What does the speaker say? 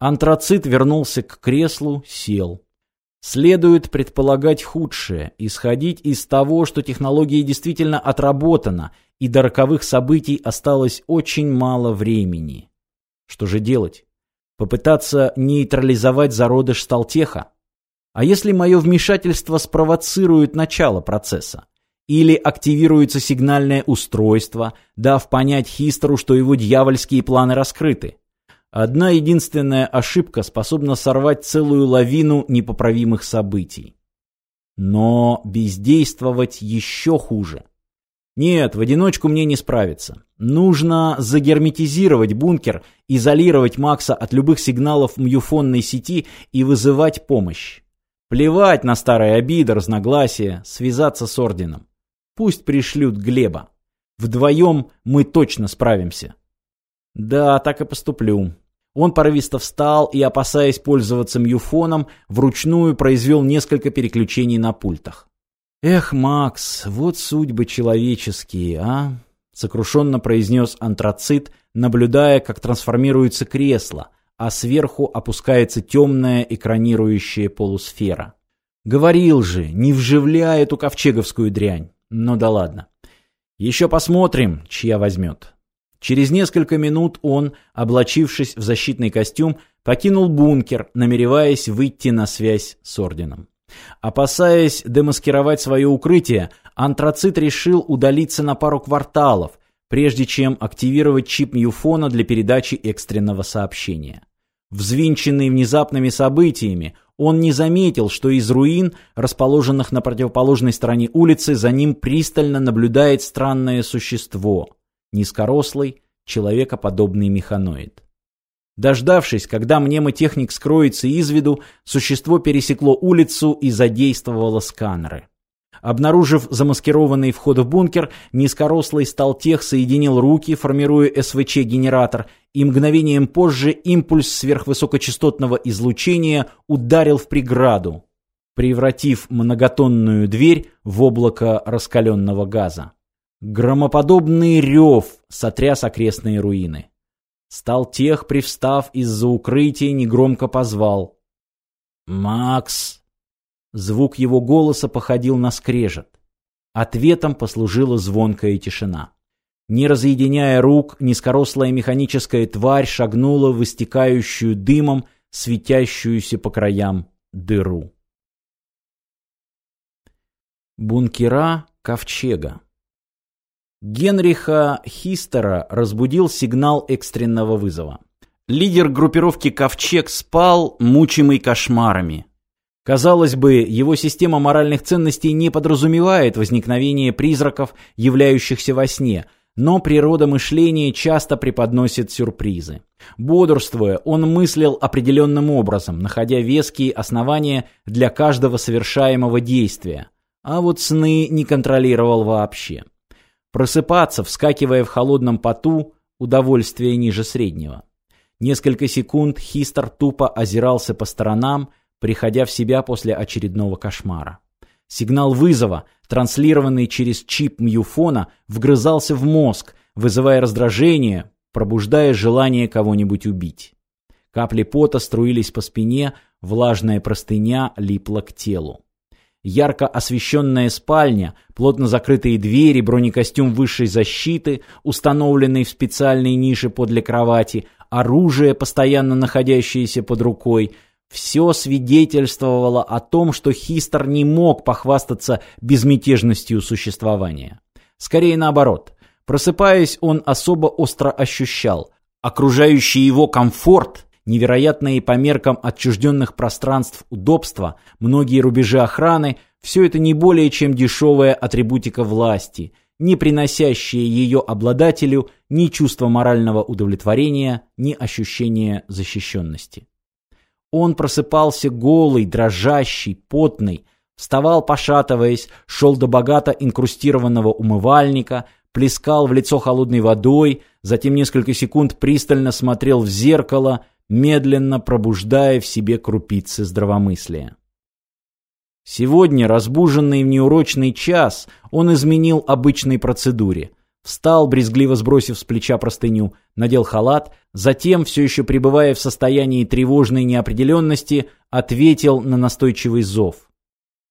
Антрацит вернулся к креслу, сел. Следует предполагать худшее, исходить из того, что технология действительно отработана, и до роковых событий осталось очень мало времени. Что же делать? Попытаться нейтрализовать зародыш Сталтеха? А если мое вмешательство спровоцирует начало процесса? Или активируется сигнальное устройство, дав понять Хистеру, что его дьявольские планы раскрыты? Одна единственная ошибка способна сорвать целую лавину непоправимых событий. Но бездействовать еще хуже. Нет, в одиночку мне не справиться. Нужно загерметизировать бункер, изолировать Макса от любых сигналов мюфонной сети и вызывать помощь. Плевать на старые обиды, разногласия, связаться с орденом. Пусть пришлют Глеба. Вдвоем мы точно справимся. Да, так и поступлю. Он порывисто встал и, опасаясь пользоваться мюфоном, вручную произвел несколько переключений на пультах. «Эх, Макс, вот судьбы человеческие, а?» — сокрушенно произнес антрацит, наблюдая, как трансформируется кресло, а сверху опускается темная экранирующая полусфера. «Говорил же, не вживляй эту ковчеговскую дрянь. Ну да ладно. Еще посмотрим, чья возьмет». Через несколько минут он, облачившись в защитный костюм, покинул бункер, намереваясь выйти на связь с орденом. Опасаясь демаскировать свое укрытие, антрацит решил удалиться на пару кварталов, прежде чем активировать чип Мьюфона для передачи экстренного сообщения. Взвинченный внезапными событиями, он не заметил, что из руин, расположенных на противоположной стороне улицы, за ним пристально наблюдает странное существо – низкорослый, человекоподобный механоид. Дождавшись, когда мнемотехник скроется из виду, существо пересекло улицу и задействовало сканеры. Обнаружив замаскированный вход в бункер, низкорослый сталтех соединил руки, формируя СВЧ-генератор, и мгновением позже импульс сверхвысокочастотного излучения ударил в преграду, превратив многотонную дверь в облако раскаленного газа. Громоподобный рев сотряс окрестные руины. Стал тех, привстав из-за укрытия, негромко позвал. «Макс!» Звук его голоса походил на скрежет. Ответом послужила звонкая тишина. Не разъединяя рук, низкорослая механическая тварь шагнула в истекающую дымом, светящуюся по краям дыру. Бункера Ковчега Генриха Хистера разбудил сигнал экстренного вызова. Лидер группировки «Ковчег» спал, мучимый кошмарами. Казалось бы, его система моральных ценностей не подразумевает возникновение призраков, являющихся во сне, но природа мышления часто преподносит сюрпризы. Бодрствуя, он мыслил определенным образом, находя веские основания для каждого совершаемого действия, а вот сны не контролировал вообще. Просыпаться, вскакивая в холодном поту, удовольствие ниже среднего. Несколько секунд Хистер тупо озирался по сторонам, приходя в себя после очередного кошмара. Сигнал вызова, транслированный через чип мьюфона, вгрызался в мозг, вызывая раздражение, пробуждая желание кого-нибудь убить. Капли пота струились по спине, влажная простыня липла к телу. Ярко освещенная спальня, плотно закрытые двери, бронекостюм высшей защиты, установленный в специальной нише подле кровати, оружие, постоянно находящееся под рукой – все свидетельствовало о том, что Хистер не мог похвастаться безмятежностью существования. Скорее наоборот. Просыпаясь, он особо остро ощущал. Окружающий его комфорт невероятные по меркам отчужденных пространств удобства, многие рубежи охраны – все это не более чем дешевая атрибутика власти, не приносящая ее обладателю ни чувства морального удовлетворения, ни ощущения защищенности. Он просыпался голый, дрожащий, потный, вставал пошатываясь, шел до богато инкрустированного умывальника, плескал в лицо холодной водой, затем несколько секунд пристально смотрел в зеркало, медленно пробуждая в себе крупицы здравомыслия. Сегодня, разбуженный в неурочный час, он изменил обычной процедуре. Встал, брезгливо сбросив с плеча простыню, надел халат, затем, все еще пребывая в состоянии тревожной неопределенности, ответил на настойчивый зов.